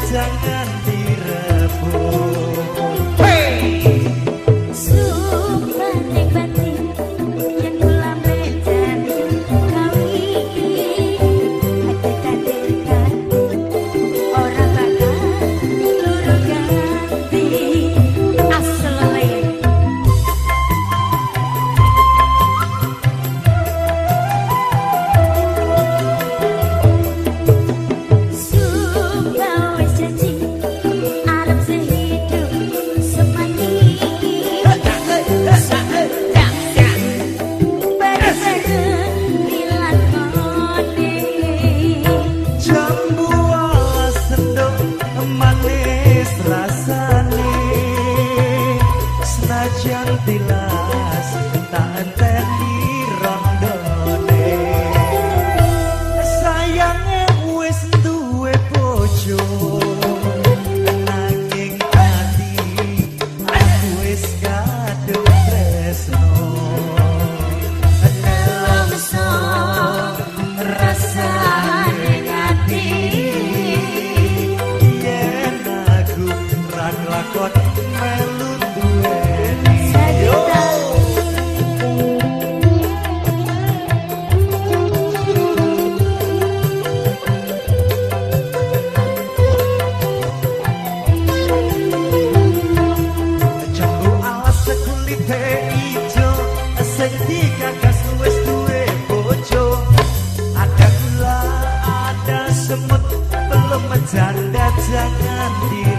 jangan cantilah pisahkan diri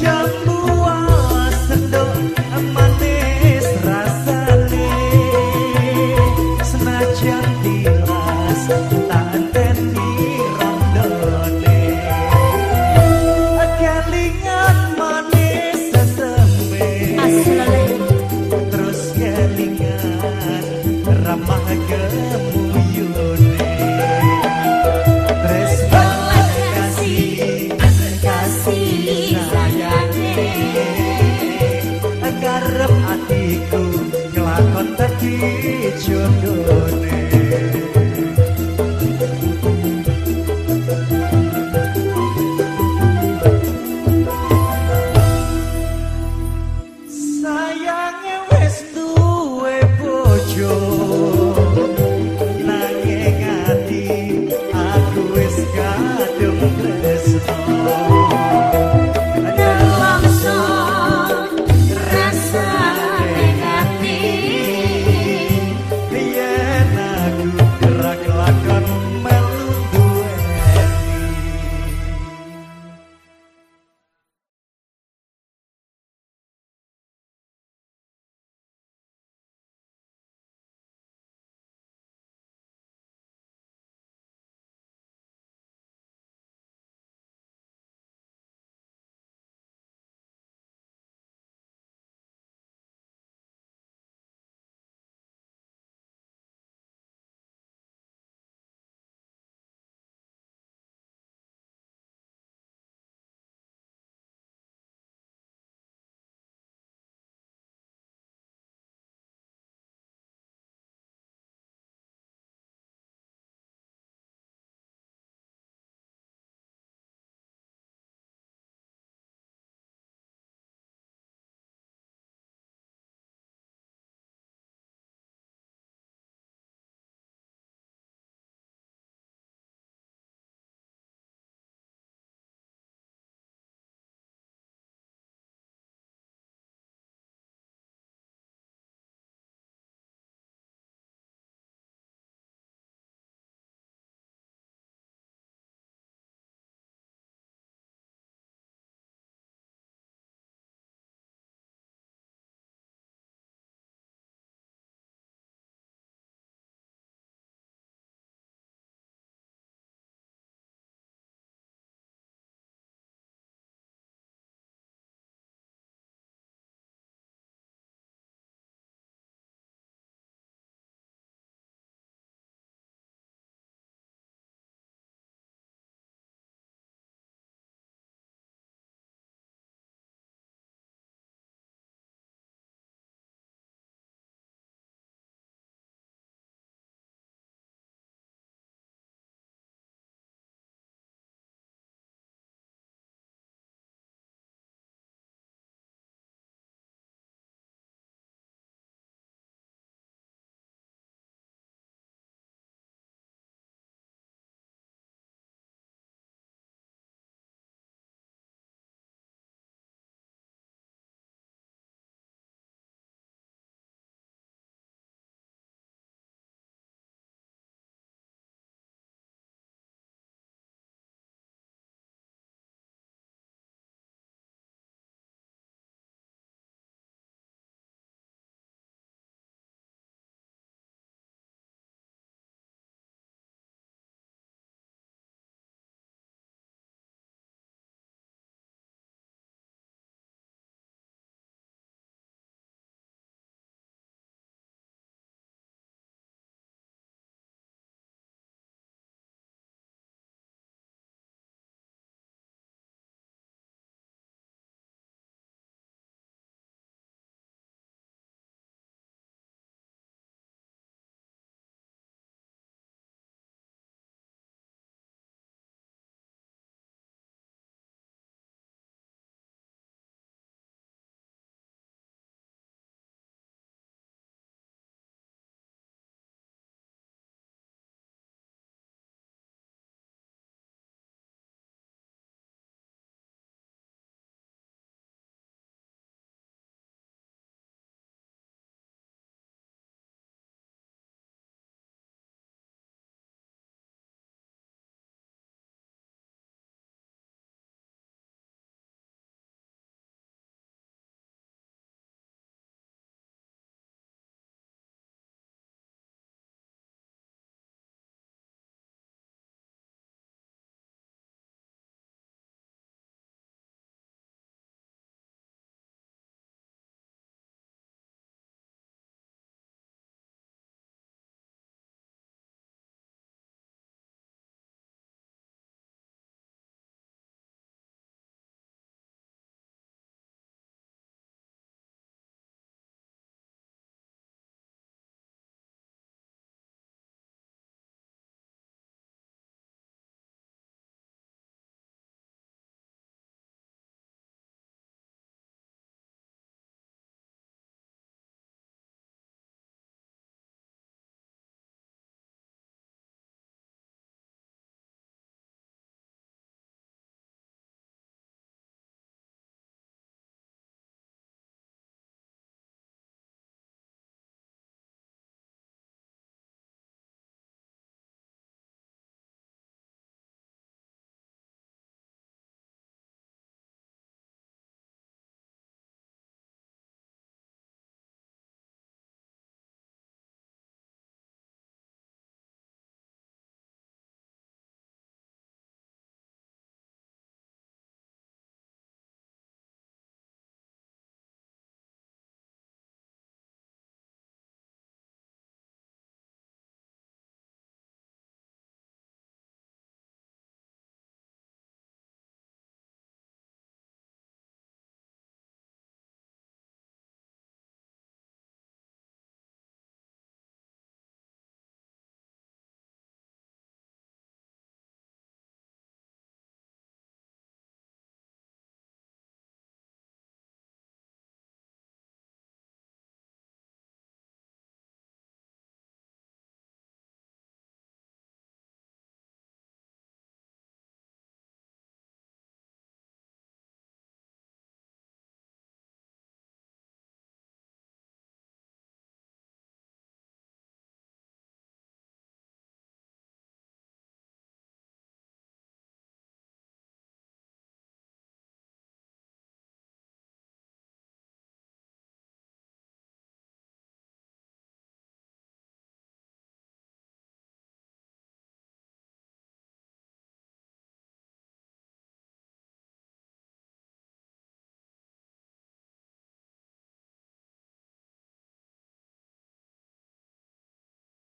Just.